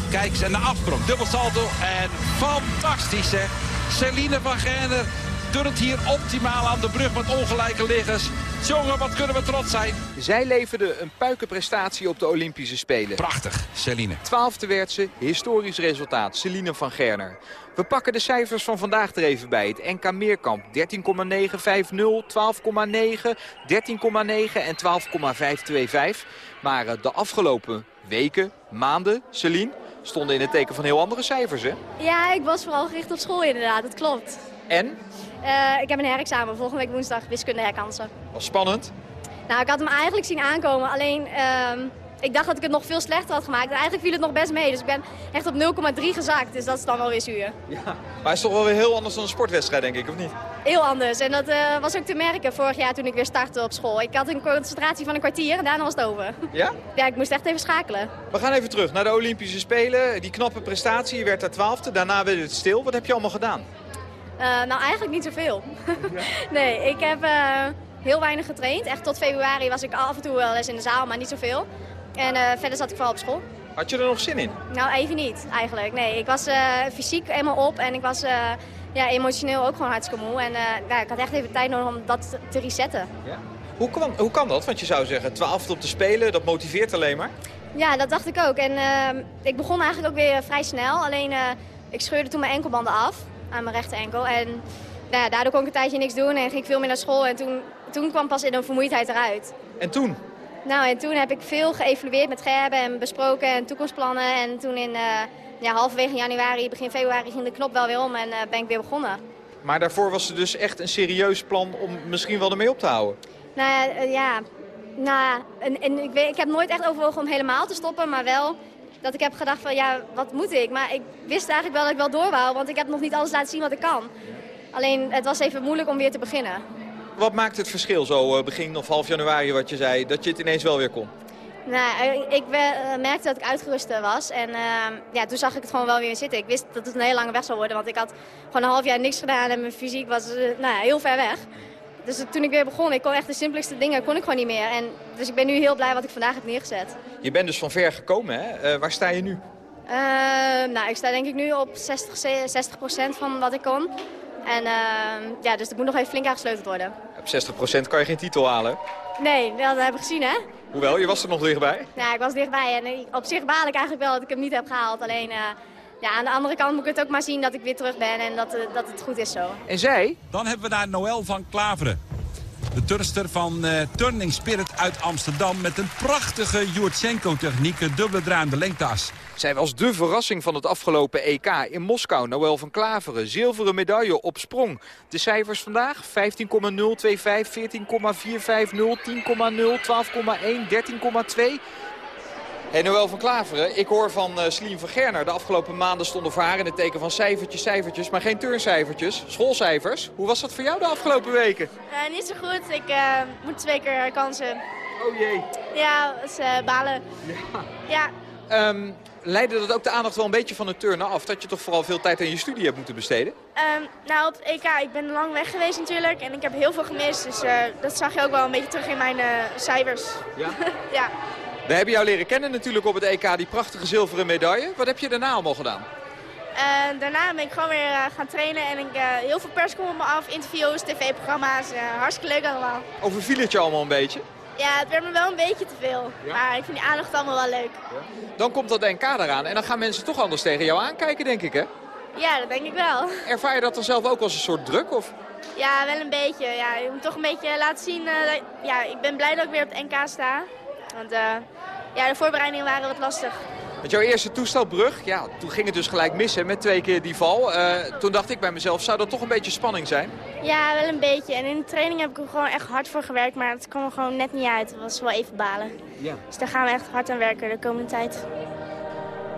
Kijk eens, en de afsprong. Dubbel salto en fantastisch hè. Celine van Gerner turnt hier optimaal aan de brug met ongelijke liggers. Jongen, wat kunnen we trots zijn. Zij leverde een puikenprestatie op de Olympische Spelen. Prachtig, Celine. Twaalfde werd ze, historisch resultaat, Celine van Gerner. We pakken de cijfers van vandaag er even bij. Het NK Meerkamp 13,950, 12,9, 13,9 en 12,525. Maar eh, de afgelopen weken, maanden, Celine, stonden in het teken van heel andere cijfers, hè? Ja, ik was vooral gericht op school inderdaad, dat klopt. En? Eh, ik heb een herexamen, volgende week woensdag wiskunde herkansen. Was spannend. Nou, ik had hem eigenlijk zien aankomen, alleen ehm, ik dacht dat ik het nog veel slechter had gemaakt. En eigenlijk viel het nog best mee. Dus ik ben echt op 0,3 gezakt. Dus dat is dan wel weer zuur. Ja. Maar het is toch wel weer heel anders dan een sportwedstrijd, denk ik, of niet? Heel anders. En dat eh, was ook te merken vorig jaar toen ik weer startte op school. Ik had een concentratie van een kwartier en daarna was het over. Ja? Ja, ik moest echt even schakelen. We gaan even terug naar de Olympische Spelen. Die knappe prestatie, je werd daar twaalfde. Daarna werd het stil. Wat heb je allemaal gedaan? Uh, nou, eigenlijk niet zoveel. nee, ik heb uh, heel weinig getraind. Echt tot februari was ik af en toe wel eens in de zaal, maar niet zoveel. En uh, verder zat ik vooral op school. Had je er nog zin in? Nou, even niet eigenlijk. Nee, ik was fysiek helemaal op en ik was ja, emotioneel ook gewoon hartstikke moe. En ja, ik had echt even tijd nodig om dat te resetten. Ja. Hoe, kan, hoe kan dat? Want je zou zeggen, twaalfde op te spelen, dat motiveert alleen maar. Ja, dat dacht ik ook. En ik begon eigenlijk ook weer vrij snel. Alleen ik scheurde toen mijn enkelbanden af aan mijn rechter enkel. En nou ja, daardoor kon ik een tijdje niks doen en ging ik veel meer naar school. En toen, toen kwam pas in een vermoeidheid eruit. En toen? Nou, en toen heb ik veel geëvalueerd met Gerben en besproken en toekomstplannen. En toen in uh, ja, halverwege januari, begin februari ging de knop wel weer om en uh, ben ik weer begonnen. Maar daarvoor was er dus echt een serieus plan om misschien wel ermee op te houden? Nou uh, ja, nou, en, en ik, weet, ik heb nooit echt overwogen om helemaal te stoppen, maar wel dat ik heb gedacht van ja, wat moet ik? Maar ik wist eigenlijk wel dat ik wel door wou, want ik heb nog niet alles laten zien wat ik kan. Alleen het was even moeilijk om weer te beginnen. Wat maakt het verschil zo begin of half januari wat je zei, dat je het ineens wel weer kon? Nou, ik merkte dat ik uitgerust was en uh, ja, toen zag ik het gewoon wel weer zitten. Ik wist dat het een hele lange weg zou worden, want ik had gewoon een half jaar niks gedaan en mijn fysiek was uh, nou ja, heel ver weg. Dus toen ik weer begon, ik kon echt de simpelste dingen kon ik gewoon niet meer. En, dus ik ben nu heel blij wat ik vandaag heb neergezet. Je bent dus van ver gekomen, hè? Uh, waar sta je nu? Uh, nou, ik sta denk ik nu op 60, 60% van wat ik kon. En uh, ja, dus dat moet nog even flink aangesleuteld worden. Op 60% kan je geen titel halen? Nee, dat hebben we gezien, hè? Hoewel, je was er nog dichtbij? Ja, ik was dichtbij. En op zich baal ik eigenlijk wel dat ik hem niet heb gehaald. Alleen, ja, aan de andere kant moet ik het ook maar zien dat ik weer terug ben en dat, dat het goed is zo. En zij? Dan hebben we daar Noël van Klaveren. De turnster van uh, Turning Spirit uit Amsterdam met een prachtige Jurtsenko-techniek, een dubbele draaiende lengteas. Zij was de verrassing van het afgelopen EK in Moskou. Noël van Klaveren, zilveren medaille op sprong. De cijfers vandaag 15,025, 14,450, 10,0, 12,1, 13,2. Hey Noël van Klaveren, ik hoor van uh, Celine van Gerner. De afgelopen maanden stonden voor haar in het teken van cijfertjes, cijfertjes, maar geen turncijfertjes. Schoolcijfers. Hoe was dat voor jou de afgelopen weken? Uh, niet zo goed. Ik uh, moet twee keer kansen. Oh jee. Ja, dat is balen. Ja. ja. Um, leidde dat ook de aandacht wel een beetje van het turnen af? Dat je toch vooral veel tijd aan je studie hebt moeten besteden? Um, nou, op het EK, ik ben lang weg geweest natuurlijk. En ik heb heel veel gemist. Dus dat zag je ook wel een beetje terug in mijn cijfers. Ja? ja. We hebben jou leren kennen natuurlijk op het EK, die prachtige zilveren medaille. Wat heb je daarna allemaal gedaan? Uh, daarna ben ik gewoon weer uh, gaan trainen en ik, uh, heel veel pers komen me af, interviews, tv-programma's. hartstikke leuk allemaal. Overviel het je allemaal een beetje? Ja, het werd me wel een beetje te veel. Ja? Maar ik vind die aandacht allemaal wel leuk. Ja. Dan komt dat NK eraan en dan gaan mensen toch anders tegen jou aankijken, denk ik, hè? Ja, dat denk ik wel. Ervaar je dat dan zelf ook als een soort druk? Of? Ja, wel een beetje. Ja, je moet toch een beetje laten zien. Dat, ja, ik ben blij dat ik weer op het NK sta. Want ja, de voorbereidingen waren wat lastig. Met jouw eerste toestelbrug, ja, toen ging het dus gelijk missen met twee keer die val. Uh, toen dacht ik bij mezelf, zou dat toch een beetje spanning zijn? Ja, wel een beetje. En in de training heb ik er gewoon echt hard voor gewerkt, maar het kwam er gewoon net niet uit. Het was wel even balen. Ja. Dus daar gaan we echt hard aan werken de komende tijd.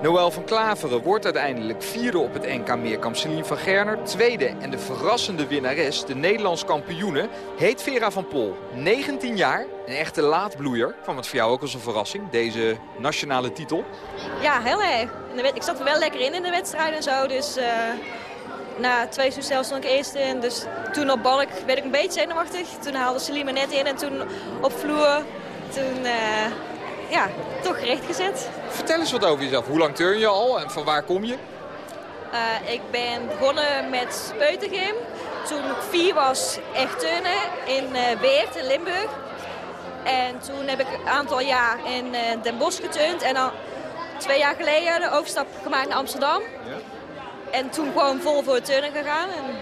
Noël van Klaveren wordt uiteindelijk vierde op het NK Meerkamp. Celine van Gerner tweede en de verrassende winnares, de Nederlands kampioene, heet Vera van Pol. 19 jaar, een echte laadbloeier. Kwam het voor jou ook als een verrassing, deze nationale titel? Ja, heel erg. Ik zat er wel lekker in in de wedstrijd en zo, dus... Uh... Na twee zelfs stond ik eerst in, dus toen op balk werd ik een beetje zenuwachtig. Toen haalde Celine me net in en toen op vloer, toen... Uh ja, toch recht gezet. Vertel eens wat over jezelf. Hoe lang turn je al en van waar kom je? Uh, ik ben begonnen met Speutegem. Toen ik vier was echt turnen in uh, Weert in Limburg. En toen heb ik een aantal jaar in Den Bosch geturnd. En dan twee jaar geleden de overstap gemaakt naar Amsterdam. Ja. En toen gewoon vol voor het turnen gegaan. En...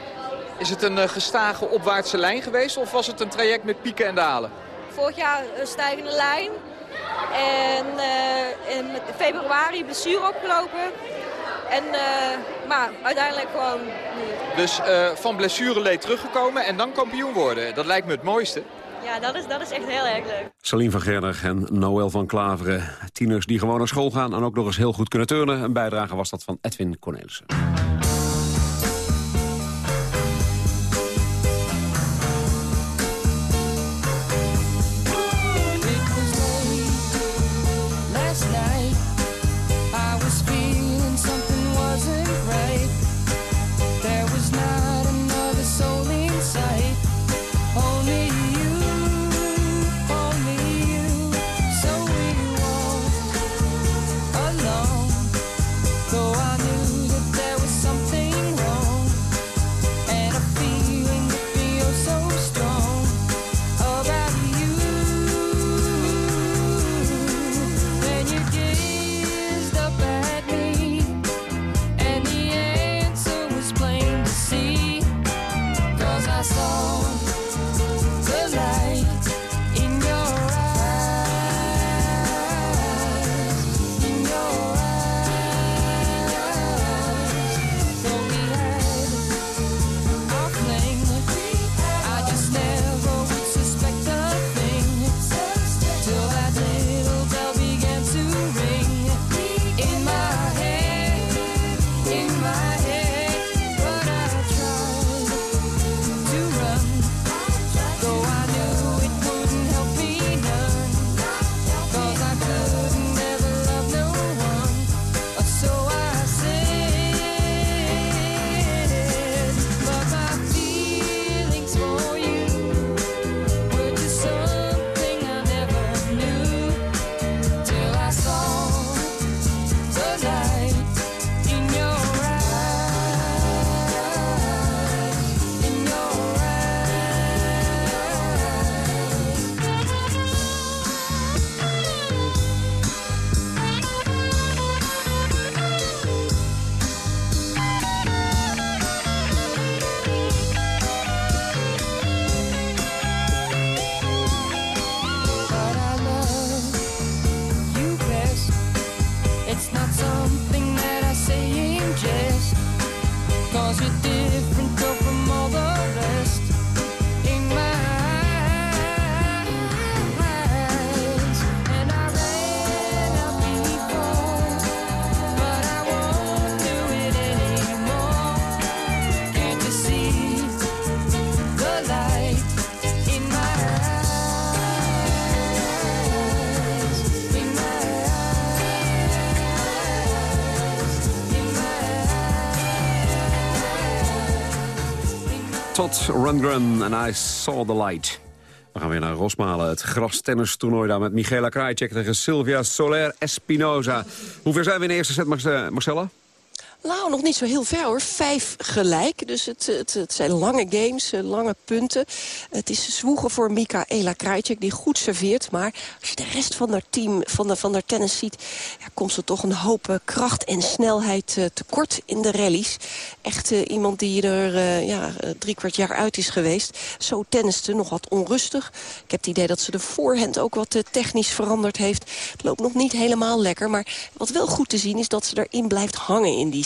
Is het een gestage opwaartse lijn geweest of was het een traject met pieken en dalen? Vorig jaar een stijgende lijn. En uh, in februari blessure opgelopen. En, uh, maar uiteindelijk gewoon... Dus uh, van blessureleed teruggekomen en dan kampioen worden. Dat lijkt me het mooiste. Ja, dat is, dat is echt heel erg leuk. Saline van Gerner en Noël van Klaveren. Tieners die gewoon naar school gaan en ook nog eens heel goed kunnen turnen. Een bijdrage was dat van Edwin Cornelissen. Tot Rundgren en I Saw the Light. We gaan weer naar Rosmalen, het grastennistoernooi daar met Michaela Krajicek tegen Sylvia Soler Espinoza. Hoe ver zijn we in de eerste set, Marce- Marcella? Nou, nog niet zo heel ver hoor. Vijf gelijk. Dus het, het, het zijn lange games, eh, lange punten. Het is zwoegen voor Mikaela Krajicek die goed serveert. Maar als je de rest van haar team, van de, van haar tennis ziet... Ja, komt ze toch een hoop eh, kracht en snelheid eh, tekort in de rallies. Echt iemand die er eh, ja, drie kwart jaar uit is geweest. Zo tenniste, nog wat onrustig. Ik heb het idee dat ze de voorhand ook wat technisch veranderd heeft. Het loopt nog niet helemaal lekker. Maar wat wel goed te zien is dat ze erin blijft hangen in die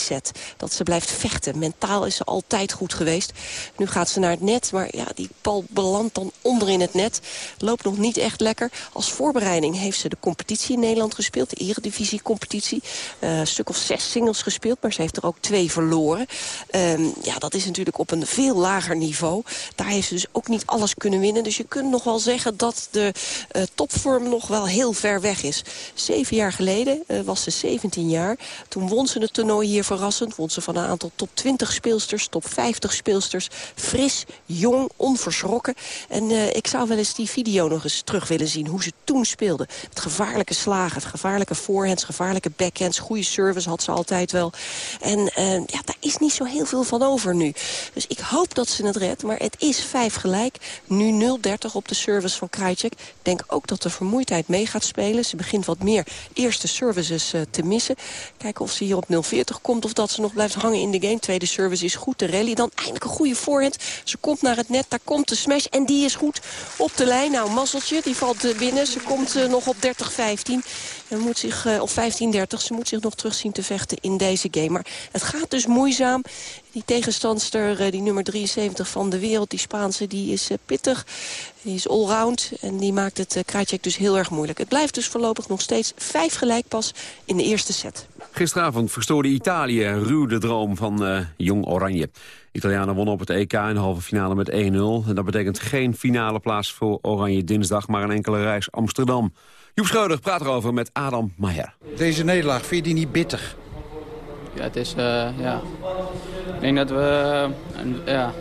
Dat ze blijft vechten. Mentaal is ze altijd goed geweest. Nu gaat ze naar het net, maar ja, die bal belandt dan onder in het net. Loopt nog niet echt lekker. Als voorbereiding heeft ze de competitie in Nederland gespeeld. De eredivisie-competitie. Eh, een stuk of zes singles gespeeld, maar ze heeft er ook twee verloren. Ehm, ja, dat is natuurlijk op een veel lager niveau. Daar heeft ze dus ook niet alles kunnen winnen. Dus je kunt nog wel zeggen dat de eh, topvorm nog wel heel ver weg is. Zeven jaar geleden eh, was ze 17 jaar. Toen won ze het toernooi hier verrassend. Won ze van een aantal top 20 speelsters, top 50 speelsters. Fris, jong, onverschrokken. En eh, ik zou wel eens die video nog eens terug willen zien. Hoe ze toen speelde. Gevaarlijke slagen, gevaarlijke forehands, gevaarlijke backhands. Goede service had ze altijd wel. En eh, ja, daar is niet zo heel veel van over nu. Dus ik hoop dat ze het redt. Maar het is vijf gelijk. Nu 0-30 op de service van Krajcek. Ik denk ook dat de vermoeidheid mee gaat spelen. Ze begint wat meer eerste services eh, te missen. Kijken of ze hier op 0-40 komt of dat ze nog blijft hangen in de game. Tweede service is goed, de rally. Dan eindelijk een goede voorhand. Ze komt naar het net, daar komt de smash en die is goed op de lijn. Nou, mazzeltje, die valt eh, binnen. Ze komt eh, nog op 30-15. En moet zich, op 15-30, ze moet zich nog terug zien te vechten in deze game. Maar het gaat dus moeizaam. Die tegenstandster, uh, die nummer 73 van de wereld, die Spaanse, die is uh, pittig. Die is allround en die maakt het uh, dus heel erg moeilijk. Het blijft dus voorlopig nog steeds vijf gelijk pas in de eerste set. Gisteravond verstoorde Italië ruw de droom van Jong Oranje. Italianen wonnen op het EK in halve finale met 1-0. En dat betekent geen finale plaats voor Oranje dinsdag, maar een enkele reis Amsterdam. Joep Schreuder praat erover met Adam Maher. Deze nederlaag, vind je die niet bitter? Ja, het is, uh, ja... Ik denk dat we, uh, ja,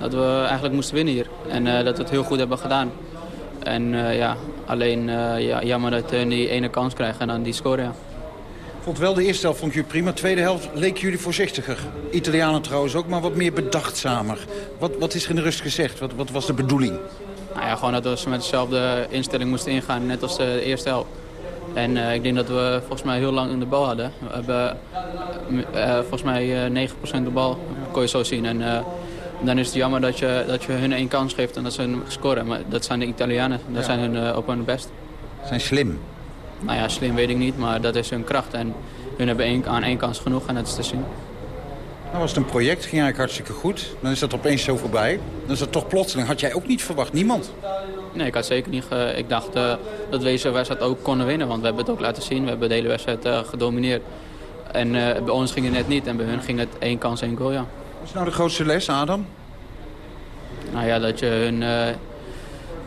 dat we eigenlijk moesten winnen hier. En uh, dat we het heel goed hebben gedaan. En ja, alleen ja, jammer dat we die ene kans krijgen en dan die scoren, ja. Vond wel de eerste helft vond je prima. Tweede helft leken jullie voorzichtiger. Italianen trouwens ook, maar wat meer bedachtzamer. Wat, wat is er in de rust gezegd? Wat, wat was de bedoeling? Nou ja, gewoon dat we met dezelfde instelling moesten ingaan, net als de eerste helft. En uh, ik denk dat we volgens mij heel lang in de bal hadden. We hebben uh, volgens mij uh, 9% de bal, kon je zo zien. En dan is het jammer dat je, dat je hun één kans geeft en dat ze hun scoren. Maar dat zijn de Italianen, dat ja. zijn hun op hun best. Zijn slim? Nou ja, slim weet ik niet, maar dat is hun kracht. En hun hebben één, aan één kans genoeg en dat is te zien. Nou was het een project, ging eigenlijk hartstikke goed. Dan is dat opeens zo voorbij. Dan is dat toch plotseling, had jij ook niet verwacht, niemand? Nee, ik had zeker niet. Ge... Ik dacht uh, dat we deze wedstrijd ook konden winnen. Want we hebben het ook laten zien. We hebben de hele wedstrijd uh, gedomineerd. En uh, bij ons ging het net niet. En bij hun ging het één kans, één goal, ja. Wat is nou de grootste les, Adam? Nou ja, dat je hun...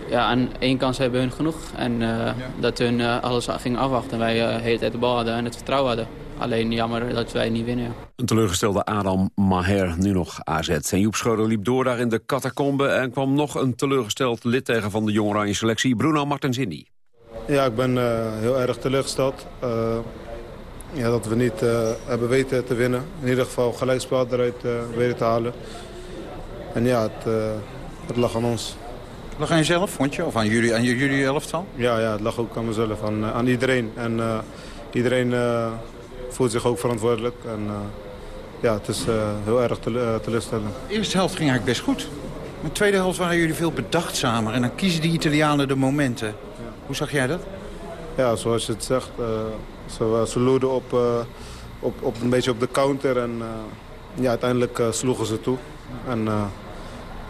ja, aan één kans hebben hun genoeg. En ja. dat hun alles ging afwachten. En wij de hele tijd de bal hadden en het vertrouwen hadden. Alleen jammer dat wij niet winnen. Ja. Een teleurgestelde Adam Maher, nu nog AZ. En Joep Schroeder liep door daar in de catacombe... en kwam nog een teleurgesteld lid tegen van de Jong Oranje selectie, Bruno Martensini. Ja, ik ben uh, heel erg teleurgesteld. Uh, ja, dat we niet uh, hebben weten te winnen. In ieder geval gelijkspel eruit weten te halen. En ja, het, het lag aan ons. Het lag aan jezelf, vond je? Of aan jullie, aan jullie elftal? Ja, ja, het lag ook aan mezelf, aan, aan iedereen. En iedereen voelt zich ook verantwoordelijk. En uh, ja, het is uh, heel erg te, teleurstellend. De eerste helft ging eigenlijk best goed. Maar de tweede helft waren jullie veel bedachtzamer. En dan kiezen die Italianen de momenten. Ja. Hoe zag jij dat? Ja, zoals je het zegt. Ze, ze loerden op, op, op, een beetje op de counter. En ja, uiteindelijk sloegen ze toe. En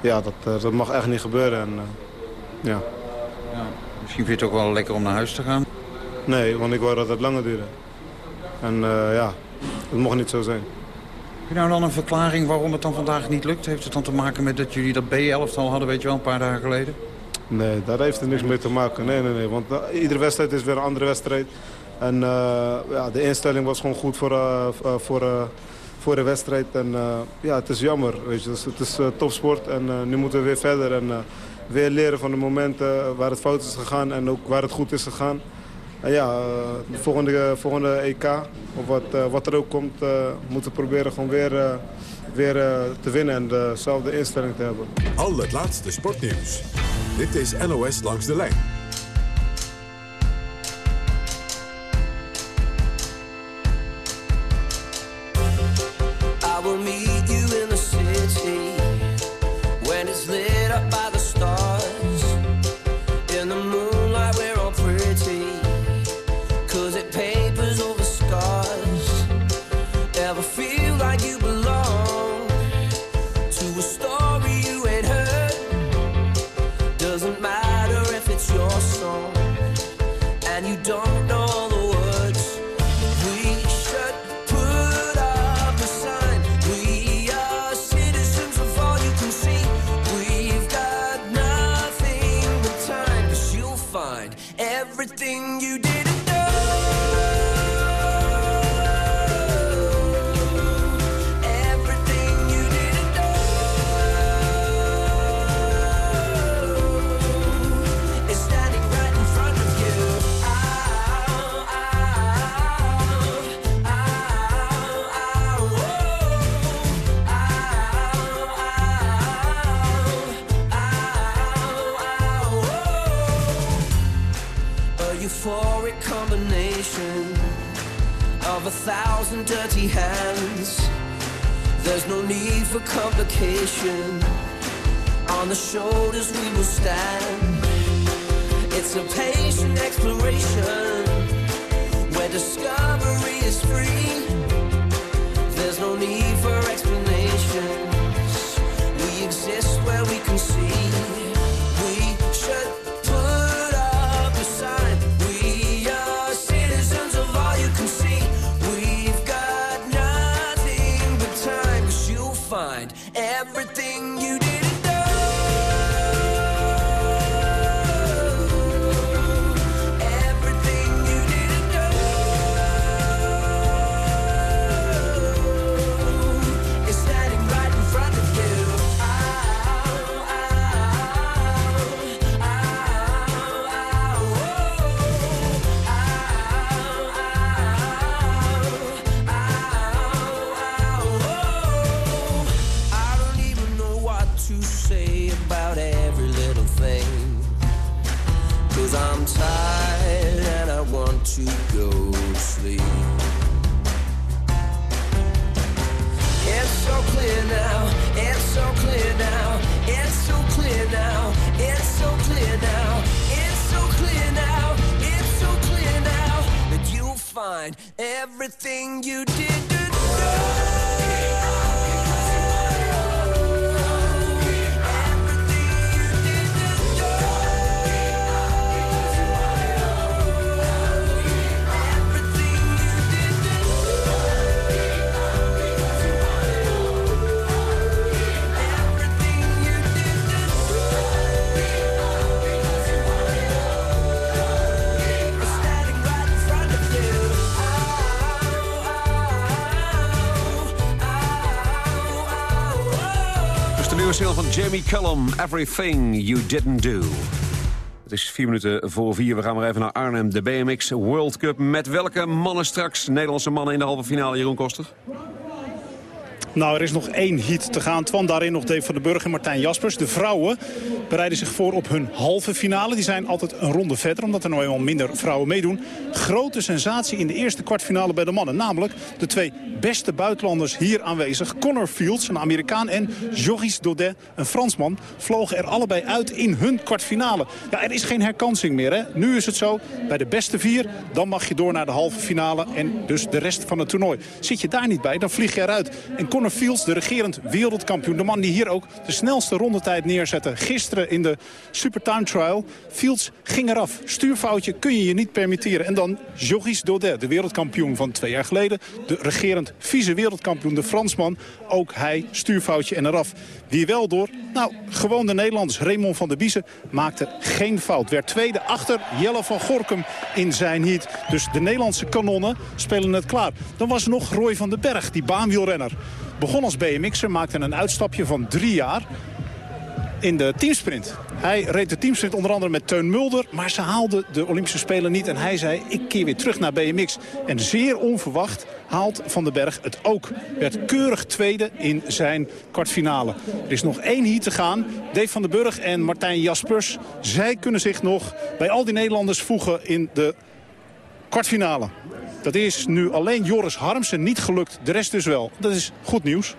ja, dat, dat mag echt niet gebeuren. En, ja. ja. Misschien vind je het ook wel lekker om naar huis te gaan? Nee, want ik wou dat het langer duurde. En uh, ja, het mocht niet zo zijn. Heb je nou dan een verklaring waarom het dan vandaag niet lukt? Heeft het dan te maken met dat jullie dat B-elftal hadden, weet je wel, een paar dagen geleden? Nee, daar heeft het niks mee te maken. Nee, nee, nee. Want uh, iedere wedstrijd is weer een andere wedstrijd. En uh, ja, de instelling was gewoon goed voor, uh, voor, voor de wedstrijd. En ja, het is jammer. Weet je. Dus het is topsport en nu moeten we weer verder. En weer leren van de momenten waar het fout is gegaan en ook waar het goed is gegaan. En ja, de volgende, volgende EK, of wat, uh, wat er ook komt, uh, moeten we proberen gewoon weer, weer te winnen en dezelfde instelling te hebben. Al het laatste sportnieuws. Dit is NOS Langs de Lijn. Jamie Cullum, Everything You Didn't Do. Het is vier minuten voor vier. We gaan maar even naar Arnhem, de BMX World Cup. Met welke mannen straks, Nederlandse mannen in de halve finale, Jeroen Koster? Nou, er is nog één heat te gaan. Twan daarin nog Dave van den Burg en Martijn Jaspers. De vrouwen bereiden zich voor op hun halve finale. Die zijn altijd een ronde verder, omdat er nou eenmaal minder vrouwen meedoen. Grote sensatie in de eerste kwartfinale bij de mannen. Namelijk de twee beste buitenlanders hier aanwezig. Connor Fields, een Amerikaan, en Joris Daudet, een Fransman... vlogen er allebei uit in hun kwartfinale. Ja, er is geen herkansing meer, hè. Nu is het zo, bij de beste vier... dan mag je door naar de halve finale en dus de rest van het toernooi. Zit je daar niet bij, dan vlieg je eruit. En Connor Fields, de regerend wereldkampioen... de man die hier ook de snelste rondetijd neerzette... gisteren in de Super Time Trial. Fields ging eraf. Stuurfoutje kun je je niet permitteren. En dan Joris Daudet, de wereldkampioen van twee jaar geleden. De regerend vice-wereldkampioen, de Fransman. Ook hij, stuurfoutje en eraf. Wie wel door? Nou, gewoon de Nederlanders. Raymond van der Biezen maakte geen fout. Werd tweede achter Jelle van Gorkum in zijn heat. Dus de Nederlandse kanonnen spelen het klaar. Dan was er nog Roy van den Berg, die baanwielrenner. Begon als BMX'er, maakte een uitstapje van drie jaar in de teamsprint. Hij reed de teamsprint onder andere met Teun Mulder... maar ze haalden de Olympische Spelen niet. En hij zei, ik keer weer terug naar BMX. En zeer onverwacht haalt Van den Berg het ook. Werd keurig tweede in zijn kwartfinale. Er is nog één heat te gaan. Dave van den Burg en Martijn Jaspers. Zij kunnen zich nog bij al die Nederlanders voegen in de kwartfinale. Dat is nu alleen Joris Harmsen niet gelukt. De rest dus wel. Dat is goed nieuws.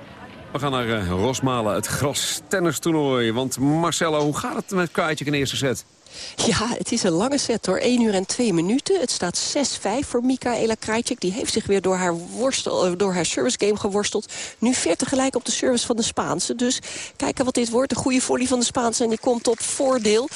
We gaan naar uh, Rosmalen, het gras tennistoernooi. Want Marcelo, hoe gaat het met Krajicek in eerste set? Ja, het is een lange set hoor. 1 uur en 2 minuten. Het staat 6-5 voor Mikaela Krajcik. Die heeft zich weer door haar, worstel, door haar service game geworsteld. Nu 40 gelijk op de service van de Spaanse. Dus kijken wat dit wordt. Een goede volley van de Spaanse. En die komt op voordeel.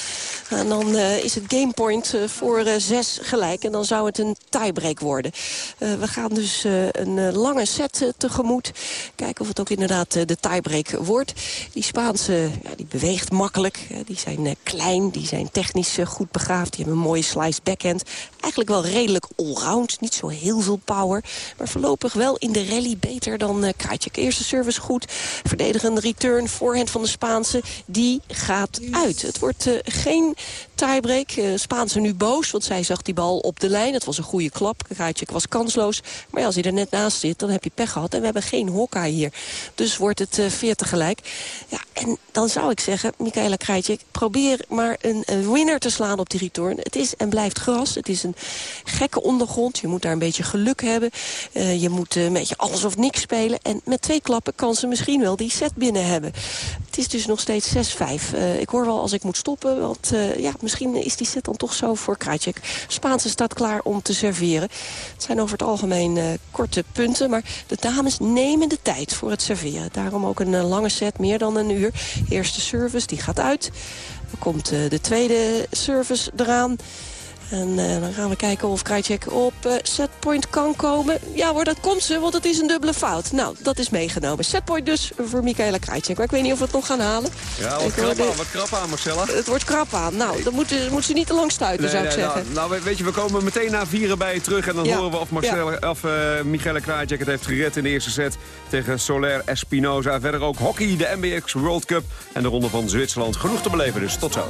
En dan uh, is het gamepoint uh, voor uh, 6 gelijk. En dan zou het een tiebreak worden. we gaan dus een lange set tegemoet. Kijken of het ook inderdaad de tiebreak wordt. Die Spaanse die beweegt makkelijk. die zijn klein, die zijn technisch technisch goed begaafd. Die hebben een mooie slice backhand. Eigenlijk wel redelijk allround. Niet zo heel veel power. Maar voorlopig wel in de rally beter dan uh, Krajcik. Eerste service goed. Verdedigende return. Voorhand van de Spaanse. Die gaat uit. Het wordt uh, geen tiebreak. Uh, Spaanse nu boos. Want zij zag die bal op de lijn. Het was een goede klap. Krajcik was kansloos. Maar ja, als hij er net naast zit, dan heb je pech gehad. En we hebben geen hokka hier. Dus wordt het 40 gelijk. Ja, en dan zou ik zeggen, Michaela Krajcik, probeer maar een, winner te slaan op die return. Het is en blijft gras. Het is een gekke ondergrond. Je moet daar een beetje geluk hebben. Uh, je moet uh, een beetje alles of niks spelen. En met twee klappen kan ze misschien wel die set binnen hebben. Het is dus nog steeds 6-5. Uh, ik hoor wel als ik moet stoppen. Want ja, misschien is die set dan toch zo voor Krajcik. Spaanse staat klaar om te serveren. Het zijn over het algemeen korte punten. Maar de dames nemen de tijd voor het serveren. Daarom ook een lange set, meer dan een uur. Eerste service, die gaat uit. Dan komt uh, de tweede service eraan. En eh, dan gaan we kijken of Krajcek op eh, setpoint kan komen. Ja hoor, dat komt ze, want het is een dubbele fout. Nou, dat is meegenomen. Setpoint dus voor Michaela Krajcek. Maar ik weet niet of we het nog gaan halen. Ja, wat Ik krap hoorde- aan, wat krap aan, Marcella. Het wordt krap aan. Nou, dan moet, moet ze niet te lang stuiten, Nee, zou ik nee, zeggen. nou, nou, weet je, we komen meteen na vieren bij je terug. En dan Ja. horen we of, Marcella, of eh Michele Krajicek het heeft gered in de eerste set tegen Soler Espinoza. Verder ook hockey, de MBX World Cup en de ronde van Zwitserland. Genoeg te beleven dus. Tot zo.